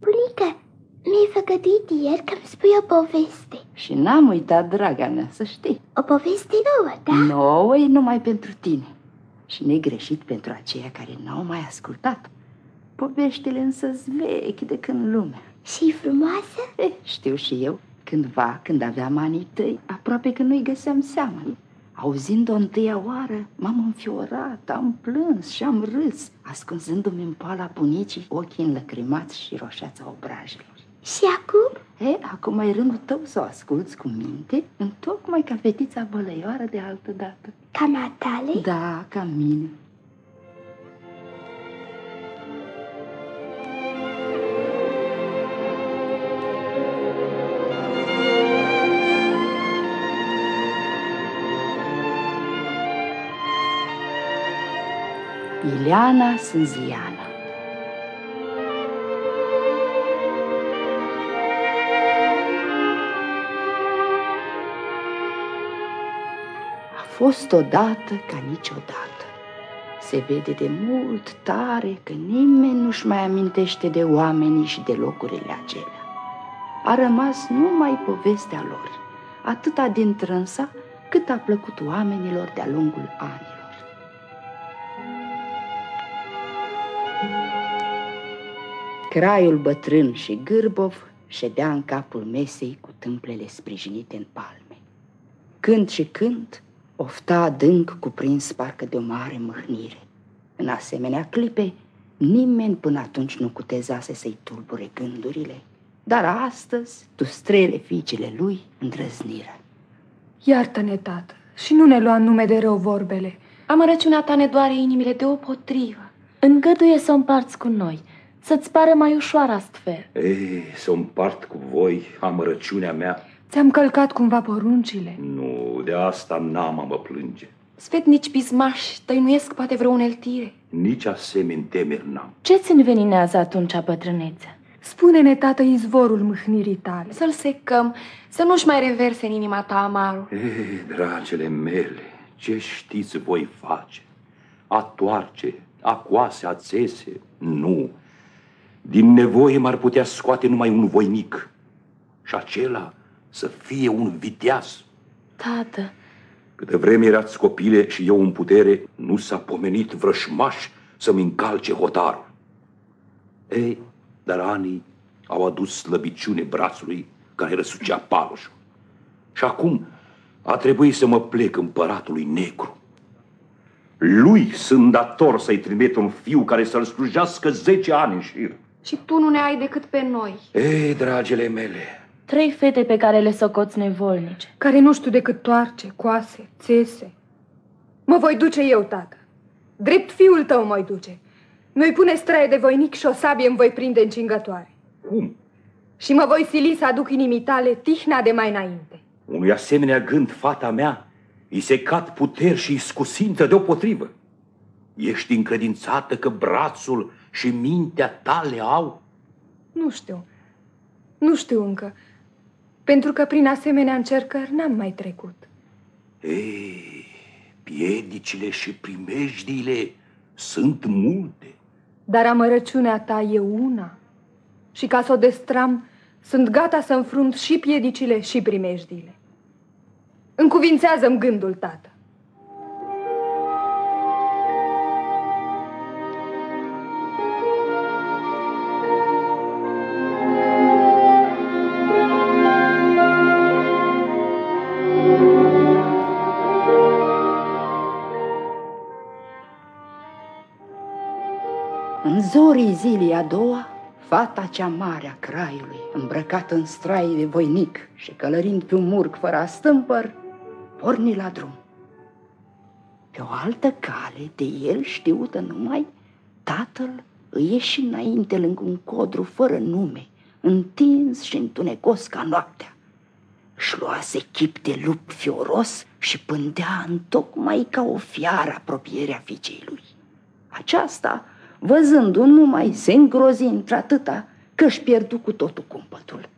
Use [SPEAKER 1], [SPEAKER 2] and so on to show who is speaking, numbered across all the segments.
[SPEAKER 1] Bunica, mi-ai făgăduit ieri că-mi spui o poveste.
[SPEAKER 2] Și n-am uitat, draga mea, să știi.
[SPEAKER 1] O poveste nouă, da?
[SPEAKER 2] Nouă e numai pentru tine. Și negreșit pentru aceia care n-au mai ascultat. Poveștile însă vechi de când lumea.
[SPEAKER 1] Și frumoasă?
[SPEAKER 2] Eh, știu și eu. Cândva, când aveam anii tăi, aproape că nu-i găseam seama. Auzind-o întâia oară, m-am înfiorat, am plâns și am râs, ascunzându-mi în pala bunicii ochii înlăcrimați și roșeața obrajilor.
[SPEAKER 1] Și acum?
[SPEAKER 2] E, acum e rândul tău să o asculți cu minte, întocmai ca fetița bălăioară de altă dată.
[SPEAKER 1] Ca matale?
[SPEAKER 2] Da, ca mine. Ileana Sânziana A fost odată ca niciodată. Se vede de mult tare că nimeni nu-și mai amintește de oamenii și de locurile acelea. A rămas numai povestea lor, atâta din trânsa cât a plăcut oamenilor de-a lungul anilor. Craiul bătrân și Gârbov ședea în capul mesei cu tâmplele sprijinite în palme. Când și când ofta adânc cuprins parcă de o mare mâhnire. În asemenea clipe, nimeni până atunci nu cutezase să-i tulbure gândurile, dar astăzi, tustrele fiicele lui îndrăzniră.
[SPEAKER 3] Iartă-ne, tată, și nu ne lua nume de rău vorbele.
[SPEAKER 4] Amărăciunea ta ne doare inimile de o potrivă. Îngăduie să o împarți cu noi, să-ți pară mai ușoară astfel.
[SPEAKER 5] Ei, să împart cu voi amărăciunea mea.
[SPEAKER 3] Ți-am călcat cumva poruncile.
[SPEAKER 5] Nu, de asta n-am a mă plânge.
[SPEAKER 4] Sfetnici pismași tăinuiesc poate vreo uneltire.
[SPEAKER 5] Nici asemeni temeri n-am.
[SPEAKER 4] Ce-ți înveninează atunci bătrânețea?
[SPEAKER 3] Spune-ne, tată, izvorul mâhnirii tale.
[SPEAKER 4] Să-l secăm, să nu-și mai reverse în inima ta amarul.
[SPEAKER 5] Ei, dragele mele, ce știți voi face? A toarce, a coase, a țese? Nu. Din nevoie m-ar putea scoate numai un voinic. Și acela să fie un viteaz.
[SPEAKER 4] Tată,
[SPEAKER 5] Câte vreme erați copile și eu în putere, nu s-a pomenit vrășmaș să-mi încalce hotarul. Ei, dar anii au adus slăbiciune brațului care răsucea paloșul. Și acum a trebuit să mă plec împăratului negru. Lui sunt dator să-i trimit un fiu care să-l slujească zece ani în șir.
[SPEAKER 4] Și tu nu ne ai decât pe noi.
[SPEAKER 5] Ei, dragele mele,
[SPEAKER 4] Trei fete pe care le socoți nevolnice.
[SPEAKER 3] Care nu știu decât toarce, coase, țese. Mă voi duce eu, tată. Drept fiul tău mă duce. Mi-i pune straie de voinic și o sabie îmi voi prinde în cingătoare.
[SPEAKER 5] cum?
[SPEAKER 3] Și mă voi sili să aduc inimii tale tihna de mai înainte.
[SPEAKER 5] Unui asemenea gând, fata mea, îi se cad puteri și scusință deopotrivă. Ești încredințată că brațul și mintea tale au?
[SPEAKER 3] Nu știu. Nu știu încă. Pentru că prin asemenea încercări n-am mai trecut.
[SPEAKER 5] Ei, piedicile și primejdiile sunt multe.
[SPEAKER 3] Dar amărăciunea ta e una. Și ca să o destram, sunt gata să înfrunt și piedicile și primejdiile. Încuvințează-mi gândul, tată.
[SPEAKER 2] Zorii zilei a doua, fata cea mare a craiului, îmbrăcată în straie de voinic și călărind pe un murg fără astâmpăr, porni la drum. Pe o altă cale, de el știută numai, tatăl îi ieși înainte lângă un codru fără nume, întins și întunecos ca noaptea. Își luase chip de lup fioros și pândea întocmai ca o fiară apropierea fiicei lui. Aceasta, văzându-o numai, se îngrozi într-atâta că își pierdu cu totul cumpătul.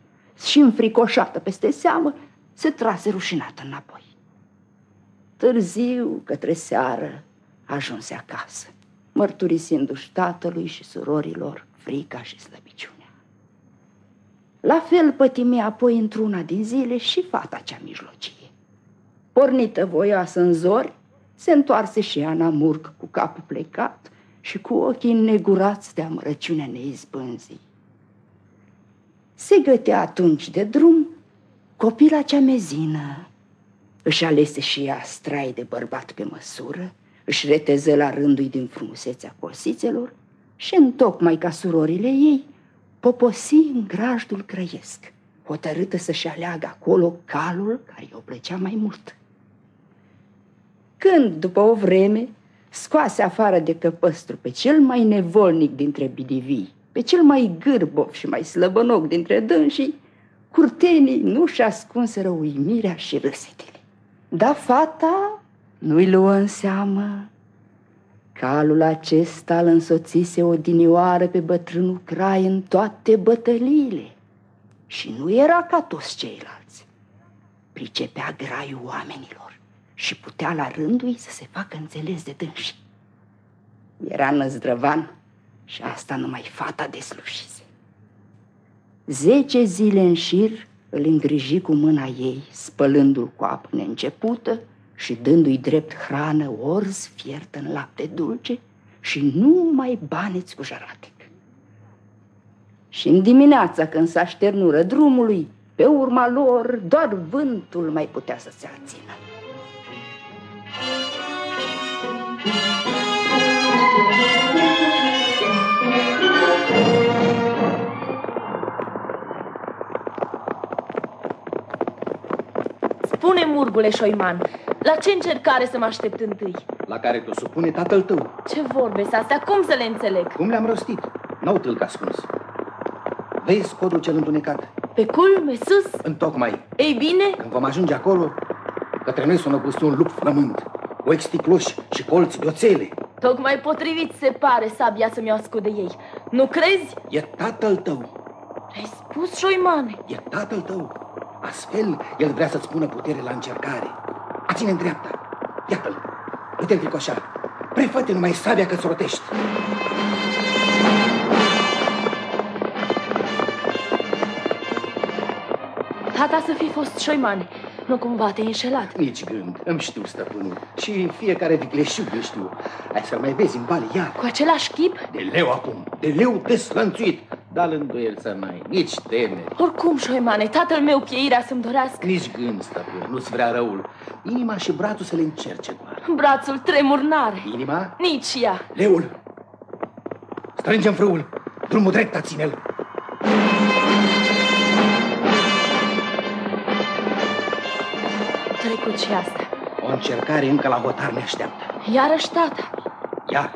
[SPEAKER 2] Și înfricoșată peste seamă, se trase rușinată înapoi. Târziu, către seară, ajunse acasă, mărturisindu-și tatălui și surorilor frica și slăbiciunea. La fel pătimi apoi într-una din zile și fata cea mijlocie. Pornită voioasă în zori, se întoarse și Ana Murg cu capul plecat și cu ochii negurați de amărăciunea neizbânzii. Se gătea atunci de drum copila cea mezină. Își alese și ea strai de bărbat pe măsură, își reteză la rândul din frumusețea cosițelor și întocmai ca surorile ei, poposi în grajdul crăiesc, hotărâtă să-și aleagă acolo calul care i-o plăcea mai mult. Când, după o vreme, scoase afară de căpăstru pe cel mai nevolnic dintre bidivii, pe cel mai gârbov și mai slăbănoc dintre dânsii, curtenii nu-și ascunseră uimirea și râsetele. Dar fata nu-i luă în seamă. Calul acesta îl însoțise odinioară pe bătrânul Crai în toate bătăliile și nu era ca toți ceilalți. Pricepea graiul oamenilor și putea la rândul să se facă înțeles de dânsi. Era năzdrăvan și asta numai fata deslușise. Zece zile în șir îl îngriji cu mâna ei, spălându-l cu apă neîncepută și dându-i drept hrană orz fiert în lapte dulce și numai baneți cu jaratec. Și în dimineața când s-a șternură drumului, pe urma lor doar vântul mai putea să se ațină.
[SPEAKER 4] Spune, Murgule Șoiman, la ce încercare să mă aștept întâi?
[SPEAKER 6] La care te supune tatăl tău.
[SPEAKER 4] Ce vorbe astea? Cum să le înțeleg?
[SPEAKER 6] Cum le-am rostit? N-au tâlc ascuns. Vezi codul cel întunecat?
[SPEAKER 4] Pe culme, sus?
[SPEAKER 6] Întocmai.
[SPEAKER 4] Ei bine?
[SPEAKER 6] Când vom ajunge acolo, către noi sună gustul un lup flământ, cu exticloși și colți de oțele.
[SPEAKER 4] Tocmai potrivit se pare sabia să mi-o ascunde ei. Nu crezi?
[SPEAKER 6] E tatăl tău.
[SPEAKER 4] Ai spus, Șoimane?
[SPEAKER 6] E tatăl tău. Astfel, el vrea să-ți pună putere la încercare. A ține în dreapta. Iată-l. Uite-l fricoșa. Prefăte numai sabia că-ți rotești.
[SPEAKER 4] Tata să fi fost șoimane. Nu cumva te-ai înșelat.
[SPEAKER 6] Nici gând. Îmi știu stăpânul. Și fiecare vicleșug îl știu. Hai să-l mai vezi în vale, ia.
[SPEAKER 4] Cu același chip?
[SPEAKER 6] De leu acum. De leu deslănțuit. Dar îndoiel să n-ai. Nici teme.
[SPEAKER 4] Oricum, șoimane, tatăl meu pieirea să-mi dorească.
[SPEAKER 6] Nici gând, stăpân. Nu-ți vrea răul. Inima și brațul să le încerce doar.
[SPEAKER 4] Brațul tremur n-are.
[SPEAKER 6] Inima?
[SPEAKER 4] Nici ea.
[SPEAKER 6] Leul. Strângem frâul. Drumul drept, ține-l.
[SPEAKER 4] Trecut și asta.
[SPEAKER 6] O încercare încă la hotar ne așteaptă.
[SPEAKER 4] Iarăși tata.
[SPEAKER 6] Ia,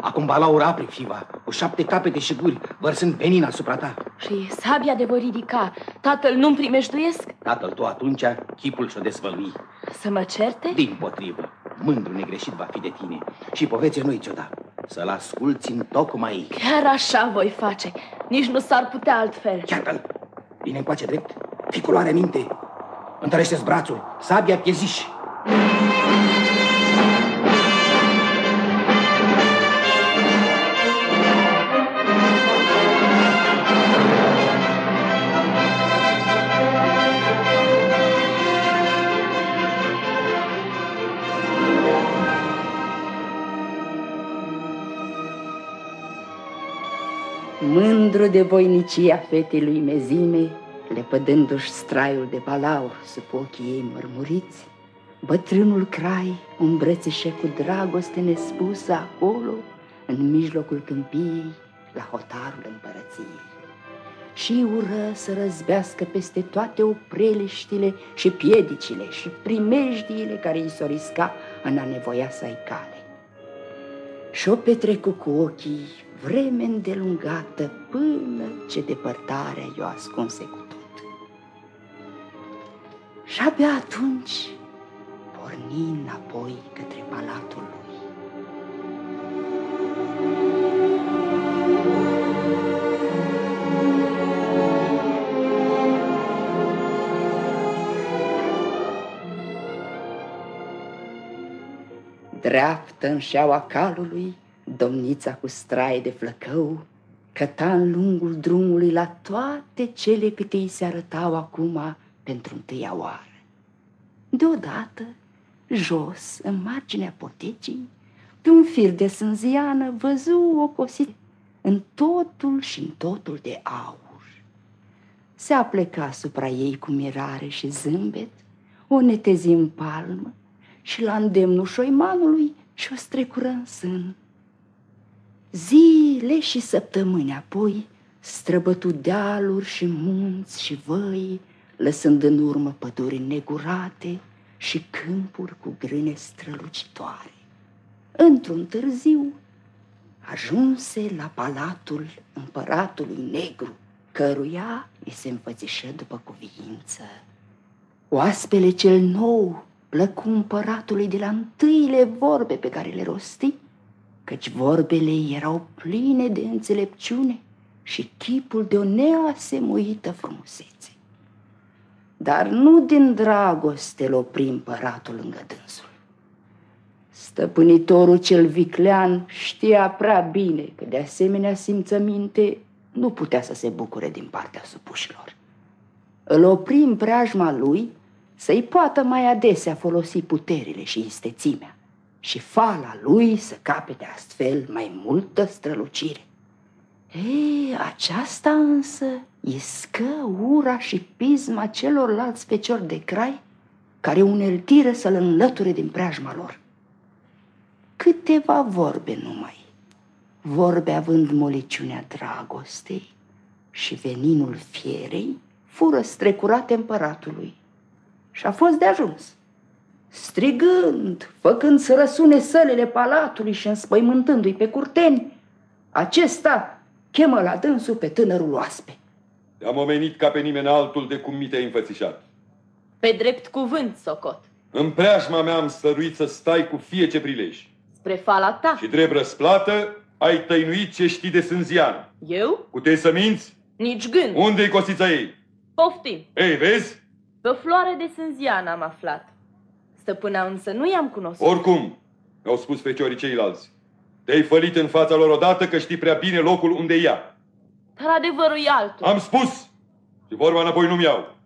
[SPEAKER 6] acum balaura apri fiva, cu șapte capete și guri, vărsând venin asupra ta.
[SPEAKER 4] Și sabia de voi ridica, tatăl nu-mi primejduiesc?
[SPEAKER 6] Tatăl tău atunci, chipul și-o dezvălui.
[SPEAKER 4] Să mă certe?
[SPEAKER 6] Din potrivă, mândru negreșit va fi de tine și povețe noi ți-o da. Să-l asculți în tocmai.
[SPEAKER 4] Chiar așa voi face. Nici nu s-ar putea altfel.
[SPEAKER 6] Iată-l. Vine încoace drept. Fii cu luare minte. Întărește-ți brațul. Sabia pieziși.
[SPEAKER 2] Mândru de voinicia fetei lui Mezime, lepădându-și straiul de balaur sub ochii ei mărmuriți, bătrânul Crai îmbrățișe cu dragoste nespusă acolo, în mijlocul câmpiei, la hotarul împărăției. Și ură să răzbească peste toate opreliștile și piedicile și primejdiile care îi s-o risca în a nevoia să-i cale. Și-o petrecu cu ochii vreme îndelungată până ce depărtarea i-o ascunse cu tot. Și abia atunci porni înapoi către palatul lui. Dreaptă în șeaua calului, domnița cu straie de flăcău căta în lungul drumului la toate cele câte îi se arătau acum pentru întâia oară. Deodată, jos, în marginea potecii, pe un fir de sânziană, văzu o cosită în totul și în totul de aur. Se apleca asupra ei cu mirare și zâmbet, o netezi în palmă și la îndemnul șoimanului și o strecură în sân. Zile și săptămâni apoi străbătu dealuri și munți și văi, lăsând în urmă păduri negurate și câmpuri cu grâne strălucitoare. Într-un târziu ajunse la palatul împăratului negru, căruia îi se înfățișă după cuviință. Oaspele cel nou plăcu împăratului de la întâile vorbe pe care le rosti, căci vorbele erau pline de înțelepciune și chipul de o neasemuită frumusețe. Dar nu din dragoste l opri împăratul lângă dânsul. Stăpânitorul cel viclean știa prea bine că de asemenea simțăminte nu putea să se bucure din partea supușilor. Îl opri în preajma lui să-i poată mai adesea folosi puterile și istețimea și fala lui să capete astfel mai multă strălucire. Ei, aceasta însă iscă ura și pisma celorlalți feciori de crai care uneltiră să-l înlăture din preajma lor. Câteva vorbe numai, vorbe având moliciunea dragostei și veninul fierei, fură strecurate împăratului și a fost de ajuns. Strigând, făcând să răsune sălile palatului și înspăimântându-i pe curteni, acesta chemă la dânsul pe tânărul oaspe.
[SPEAKER 5] Te-am omenit ca pe nimeni altul de cum mi te-ai înfățișat.
[SPEAKER 4] Pe drept cuvânt, Socot.
[SPEAKER 5] În preajma mea am stăruit să stai cu fie ce prilej.
[SPEAKER 4] Spre fala ta.
[SPEAKER 5] Și drept răsplată ai tăinuit ce știi de sânzian.
[SPEAKER 4] Eu?
[SPEAKER 5] Puteai să minți?
[SPEAKER 4] Nici gând.
[SPEAKER 5] Unde-i cosița ei?
[SPEAKER 4] Poftim.
[SPEAKER 5] Ei, vezi?
[SPEAKER 4] Pe o floare de sânzian am aflat. Stăpâna însă nu i-am cunoscut.
[SPEAKER 5] Oricum, mi-au spus feciorii ceilalți. Te-ai fălit în fața lor odată că știi prea bine locul unde ea.
[SPEAKER 4] Dar adevărul e altul.
[SPEAKER 5] Am spus și vorba înapoi nu-mi iau.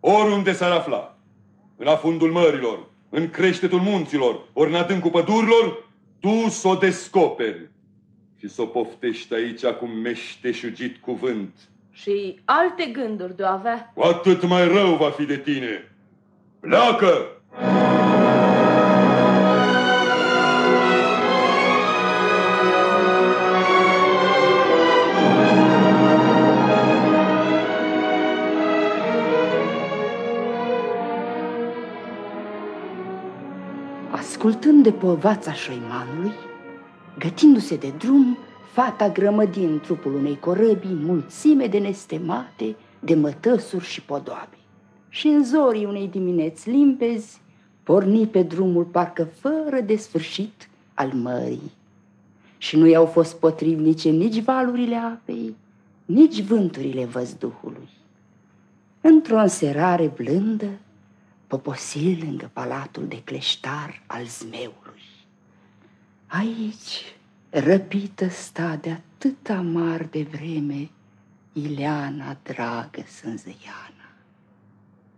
[SPEAKER 5] Oriunde s-ar afla, în afundul mărilor, în creștetul munților, ori în adâncul pădurilor, tu s o descoperi și s o poftești aici cu meșteșugit cuvânt.
[SPEAKER 4] Și alte gânduri de-o avea.
[SPEAKER 5] Cu atât mai rău va fi de tine. Pleacă!
[SPEAKER 2] Ascultând de povața șoimanului, gătindu-se de drum, fata grămădi în trupul unei corăbii mulțime de nestemate, de mătăsuri și podoabe. Și în zorii unei dimineți limpezi, porni pe drumul parcă fără de sfârșit al mării. Și nu i-au fost potrivnice nici valurile apei, nici vânturile văzduhului. Într-o înserare blândă, poposi lângă palatul de cleștar al zmeului. Aici, răpită sta de atât amar de vreme, Ileana dragă sânzăiana.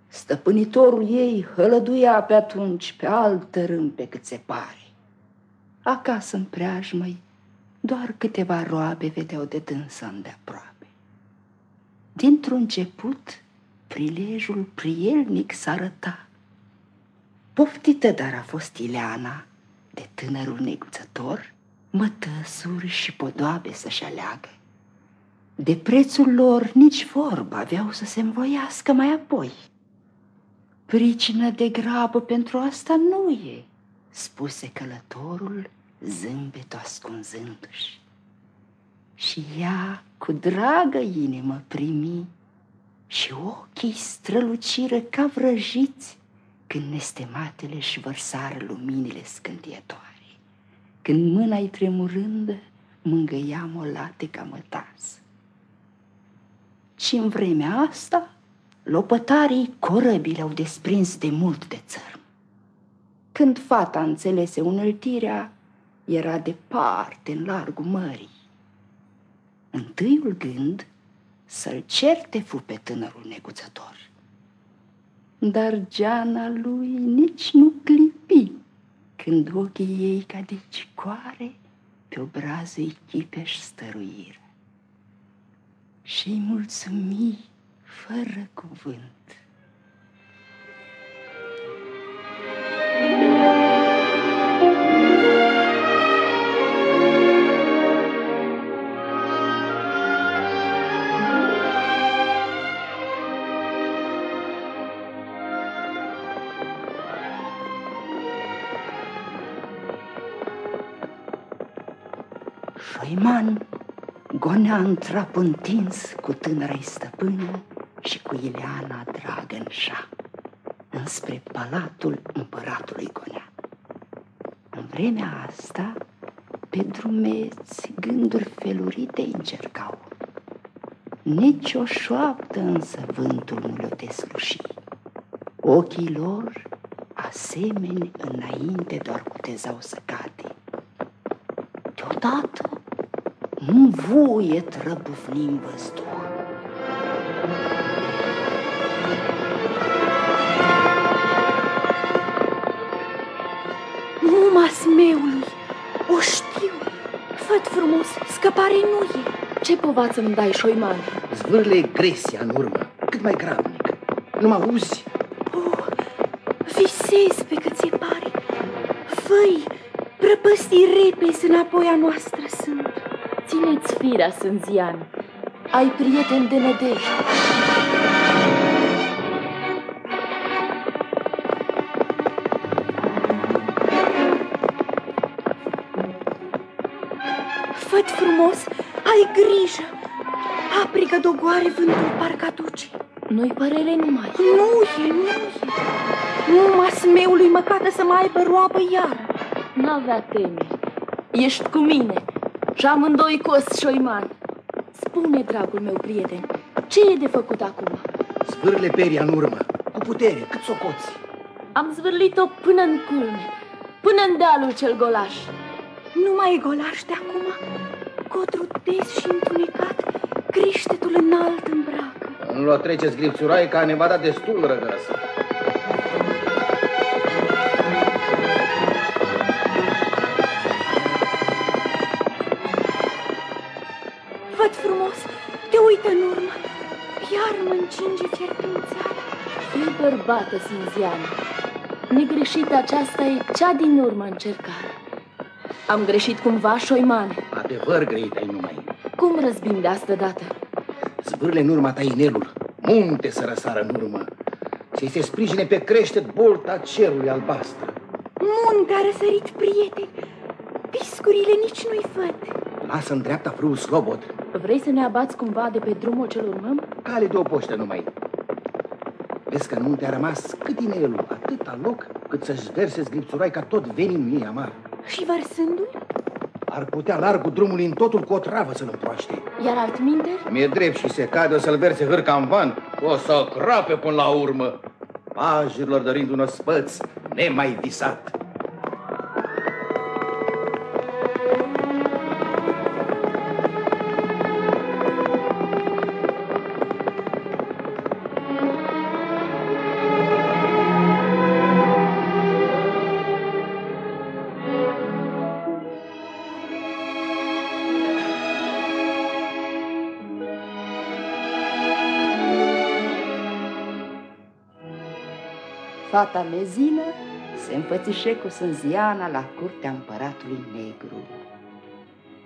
[SPEAKER 2] Stăpânitorul ei hălăduia pe atunci pe altă râmpe cât se pare. Acasă în preajmăi, doar câteva roabe vedeau de dânsa îndeaproape. Dintr-un început, prilejul prielnic s-arăta. Poftită dar a fost Ileana de tânărul neguțător, mătăsuri și podoabe să-și aleagă. De prețul lor nici vorba aveau să se învoiască mai apoi. Pricină de grabă pentru asta nu e, spuse călătorul, zâmbetul ascunzându-și. Și ea, cu dragă inimă, primi și ochii străluciră ca vrăjiți când nestematele își vărsară luminile scântietoare, când mâna-i tremurândă mângâia molate ca mătasă. Și în vremea asta, lopătarii corăbile au desprins de mult de țărm. Când fata înțelese unăltirea, era departe în largul mării. întâiul gând să-l certe fu pe tânărul neguțător. Dar geana lui nici nu clipi când ochii ei ca de cicoare pe obrazul echipeș stăruiră. Și-i mulțumi fără cuvânt. Gonea în trap întins cu tânăra stăpână și cu Ileana dragă în șa, înspre palatul împăratului gonea. În vremea asta, pe drumeți gânduri felurite încercau. Nici o șoaptă însă vântul nu le desluși. Ochii lor, asemeni înainte, doar cutezau să cade. Deodată, un vuie trăbufni în văzduh.
[SPEAKER 7] Muma smeului, o știu, făt frumos, scăpare nu e.
[SPEAKER 4] Ce povață îmi dai, șoiman?
[SPEAKER 6] Zvârle gresia în urmă, cât mai gravnic. Nu mă auzi?
[SPEAKER 7] Oh, visez pe cât se pare. Făi, prăpăstii repezi înapoi a noastră sunt.
[SPEAKER 4] Țineți firea, Sânzian. Ai prieten de nădejde.
[SPEAKER 7] Făt frumos, ai grijă. Aprigă dogoare vântul parcă aduce.
[SPEAKER 4] Nu-i părere numai.
[SPEAKER 7] Nu e, nu e. Muma smeului măcată să mai aibă roabă iară.
[SPEAKER 4] N-avea temeri. Ești cu mine și amândoi cost șoiman. Spune, dragul meu prieten, ce e de făcut acum?
[SPEAKER 6] Zvârle peria în urmă, cu putere, cât socoți.
[SPEAKER 4] Am zvârlit-o până în culme, până în dealul cel golaș.
[SPEAKER 7] Nu mai e golaș de acum. Cotru des și întunecat, creștetul înalt îmbracă.
[SPEAKER 6] Nu l-o treceți glipțuraica, ne va da destul răgăsă.
[SPEAKER 7] Uită în urmă. Iar mă încinge fierbințeala.
[SPEAKER 4] Fii bărbată, Sinziană. Negreșită aceasta e cea din urmă încercare. Am greșit cumva, șoimane.
[SPEAKER 6] Adevăr greit ai numai.
[SPEAKER 4] Cum răzbim de asta dată?
[SPEAKER 6] Zvârle în urma ta inelul, munte să răsară în urmă. Să-i se sprijine pe creștet bolta cerului albastră.
[SPEAKER 7] Munte a răsărit, prieteni. Piscurile nici nu-i văd.
[SPEAKER 6] Lasă în dreapta frâul slobod.
[SPEAKER 4] Vrei să ne abați cumva de pe drumul cel urmăm?
[SPEAKER 6] Cale de o poștă numai. Vezi că în munte a rămas cât inelul, atâta loc, cât să-și verse zglipțurai ca tot veninul ei amar.
[SPEAKER 7] Și vărsându-l?
[SPEAKER 6] Ar putea largul drumului în totul cu o travă să-l împroaște.
[SPEAKER 4] Iar altminteri?
[SPEAKER 6] Mi-e drept și se cade să-l verse hârca în van, o să crape până la urmă. Pajurilor dărind un ospăț nemai visat.
[SPEAKER 2] Fata mezină se înfățișe cu Sânziana la curtea împăratului negru.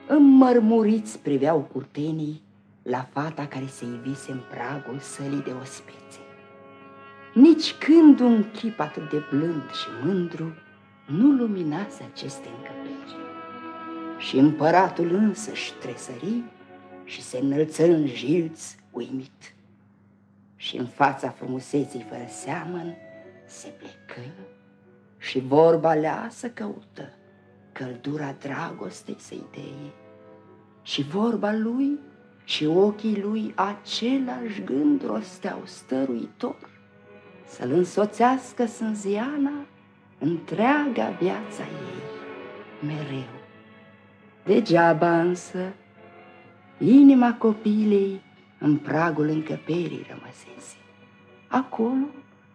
[SPEAKER 2] Înmărmuriți priveau curtenii la fata care se ivise în pragul sălii de ospețe. Nici când un chip atât de blând și mândru nu luminase aceste încăperi. Și împăratul însăși tresări și se înălță în jilț uimit. Și în fața frumuseții fără seamăn se plecă și vorba leasă căută, căldura dragostei să-i deie. Și vorba lui și ochii lui același gând rosteau stăruitor, să-l însoțească Sânziana întreaga viața ei, mereu. Degeaba însă, Inima copilei în pragul încăperii rămăsese. Acolo,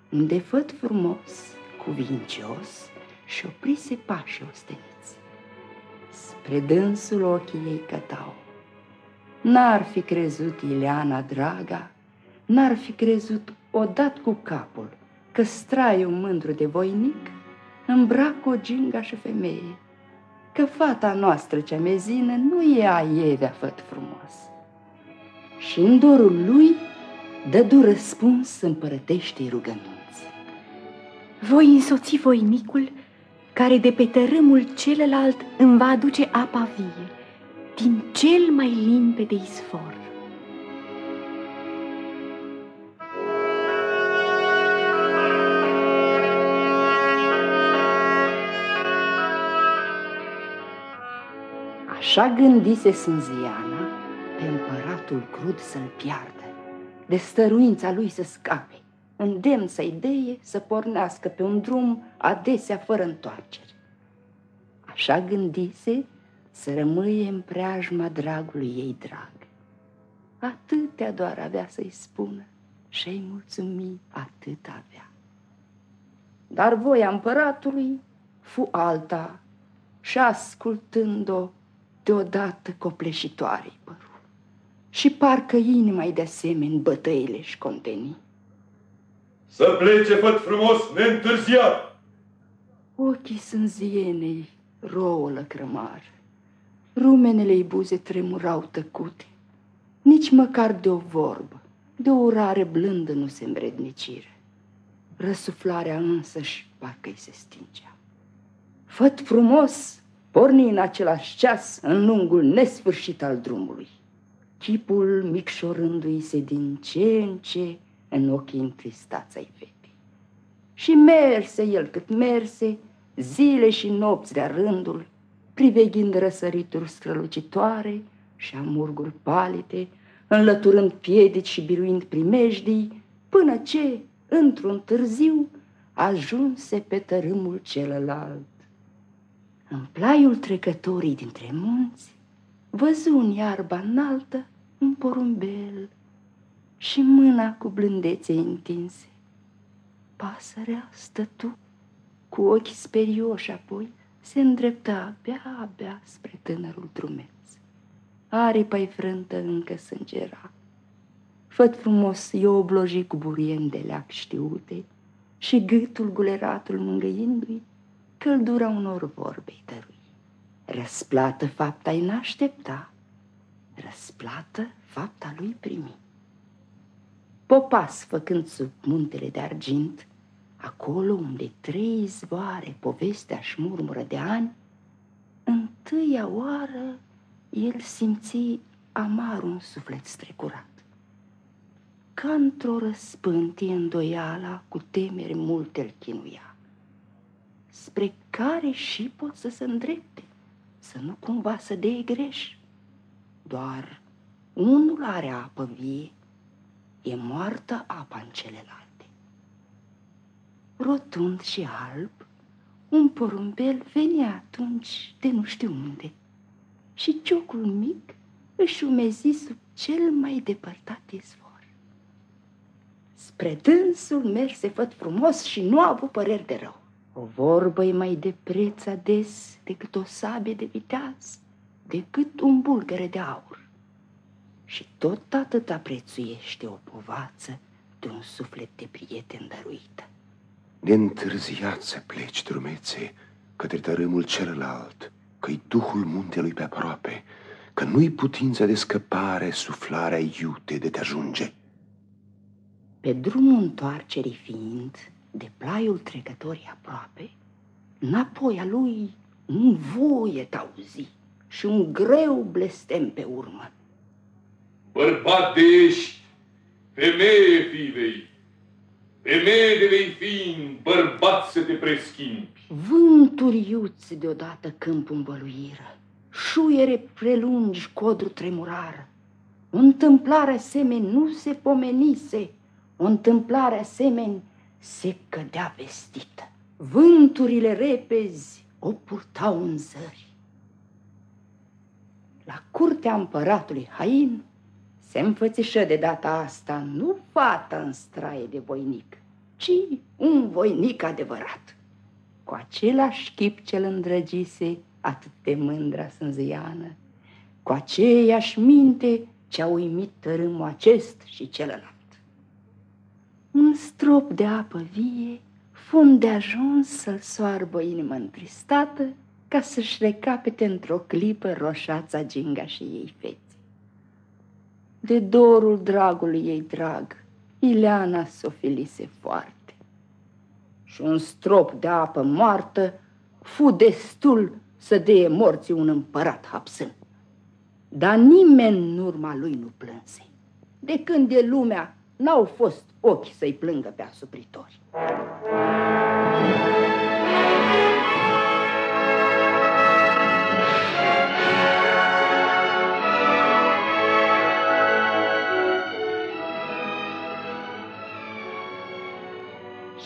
[SPEAKER 2] unde făt frumos, cuvincios, și oprise pașii osteniți. Spre dânsul ochii ei cătau. N-ar fi crezut Ileana draga, n-ar fi crezut odat cu capul că straie un mândru de voinic îmbrac o gingașă femeie, că fata noastră cea mezină nu e a Ievea făt frumos. Și în dorul lui dădu răspuns împărătește rugănunți.
[SPEAKER 7] Voi însoți voinicul care de pe tărâmul celălalt îmi va aduce apa vie, din cel mai limpede izvor.
[SPEAKER 2] Așa gândise Sânziana pe împăratul crud să-l piardă, de stăruința lui să scape, îndemn să idee să pornească pe un drum adesea fără întoarcere. Așa gândise să rămâie în preajma dragului ei drag. Atâtea doar avea să-i spună și-i mulțumi atât avea. Dar voia împăratului fu alta și ascultând-o deodată copleșitoare părul. Și parcă inima-i de asemenea bătăile și contenii.
[SPEAKER 5] Să plece, făt frumos, neîntârziat!
[SPEAKER 2] Ochii sunt zienei, rouă lăcrămar. Rumenele-i buze tremurau tăcute. Nici măcar de o vorbă, de o urare blândă nu se îmbrednicire. Răsuflarea însăși parcă-i se stingea. Făt frumos, porni în același ceas în lungul nesfârșit al drumului. Chipul micșorându-i se din ce în ce în ochii întristați ai fetei. Și merse el cât merse, zile și nopți de rândul, priveghind răsărituri strălucitoare și amurguri palite, înlăturând piedici și biruind primejdii, până ce, într-un târziu, ajunse pe tărâmul celălalt. În plaiul trecătorii dintre munți, văzu în iarba înaltă un porumbel și mâna cu blândețe întinse. Pasărea stătu cu ochi sperioși apoi se îndrepta abia-abia spre tânărul drumeț. Aripa-i frântă încă sângera. Făt frumos i obloji cu burien de leac știute și gâtul guleratul mângăindu-i căldura unor vorbei dărui. Răsplată fapta-i n-aștepta, răsplată fapta lui primi. Popas făcând sub muntele de argint, acolo unde trei zvoare povestea și murmură de ani, întâia oară el simți amar un suflet strecurat. Ca într-o răspântie îndoiala, cu temeri multe îl chinuia, spre care și pot să se îndrepte, să nu cumva să dea greș. Doar unul are apă vie, e moartă apa în celălalt rotund și alb, un porumbel venea atunci de nu știu unde și ciocul mic își umezi sub cel mai depărtat izvor. Spre dânsul merse făt frumos și nu a avut păreri de rău. O vorbă e mai de preț ades decât o sabie de viteaz, decât un bulgăre de aur. Și tot atâta prețuiește o povață de un suflet de prieten dăruită
[SPEAKER 8] neîntârziat să pleci, drumețe, către tărâmul celălalt, că-i Duhul muntelui pe aproape, că nu-i putință de scăpare suflarea iute de te ajunge.
[SPEAKER 2] Pe drumul întoarcerii fiind, de plaiul trecătorii aproape, înapoi a lui un voie auzi și un greu blestem pe urmă.
[SPEAKER 5] Bărbat de ești, femeie fivei, Femeie de vei fi, bărbat să te preschimbi.
[SPEAKER 2] Vânturi iuți deodată câmpul învăluiră, șuiere prelungi codru tremurară. O întâmplare asemeni nu se pomenise, o întâmplare asemeni se cădea vestită. Vânturile repezi o purtau în zări. la curtea împăratului Hain, se înfățișă de data asta nu fata în straie de voinic, ci un voinic adevărat, cu același chip ce-l îndrăgise atât de mândra sânzăiană, cu aceeași minte ce-a uimit tărâmul acest și celălalt. Un strop de apă vie fund de ajuns să-l soarbă inimă întristată ca să-și recapete într-o clipă roșața ginga și ei feți. De dorul dragului ei drag, Ileana s-o foarte. Și un strop de apă moartă fu destul să deie morții un împărat hapsân. Dar nimeni în urma lui nu plânse. De când e lumea, n-au fost ochi să-i plângă pe asupritori.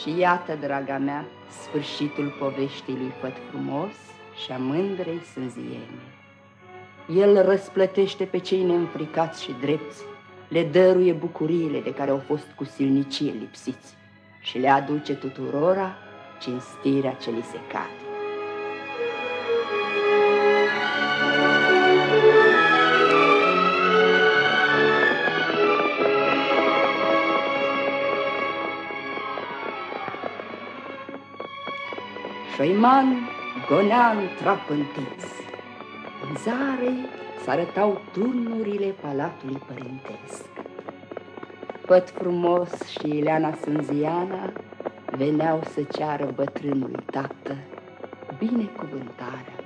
[SPEAKER 2] Și iată, draga mea, sfârșitul poveștii lui Făt frumos și a mândrei sânziene. El răsplătește pe cei neînfricați și drepți, le dăruie bucuriile de care au fost cu silnicie lipsiți și le aduce tuturora cinstirea ce li se cade. Șoiman gonea în trap întins. În zare s-arătau turnurile palatului părintesc. Păt frumos și Ileana Sânziana veneau să ceară bătrânului tată binecuvântarea